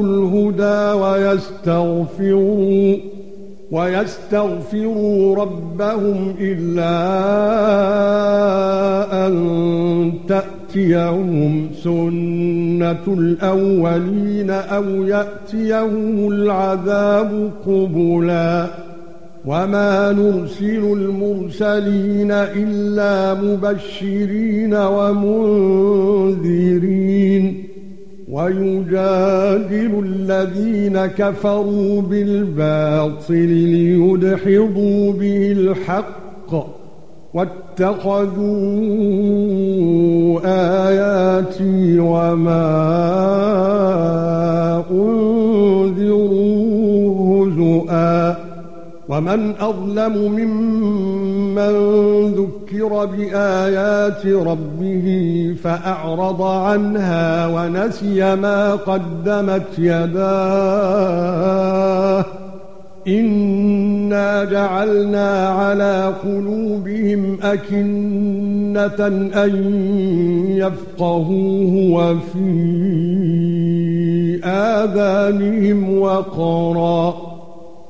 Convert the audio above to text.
الْهُدَى وَيَسْتَغْفِرُوا وَيَسْتَغْفِرُوا رَبَّهُمْ إِلَّا أَن تَأْتِيَهُمْ سُنَّةُ الْأَوَّلِينَ أَوْ يَأْتِيَهُمُ الْعَذَابُ قُبُلًا. وَمَا نُرْسِلُ الْمُرْسَلِينَ إِلَّا مُبَشِّرِينَ وَمُنذِرِينَ. وَيُجَادِلُ الَّذِينَ كَفَرُوا بِالْبَاطِلِ لِيُدْحِضُوا بِهِ الْحَقَّ وَاتَّخَذُوا آيَاتِي وَمَا وَمَنْ أَظْلَمُ مِمَّنْ ذُكِّرَ بِآيَاتِ رَبِّهِ فَأَعْرَضَ عَنْهَا وَنَسِيَ مَا قَدَّمَتْ يَدَاهُ. إِنَّا جَعَلْنَا عَلَى قُلُوبِهِمْ أَكِنَّةً أَن يَفْقَهُوهُ وَفِي آذَانِهِمْ وَقْرًا.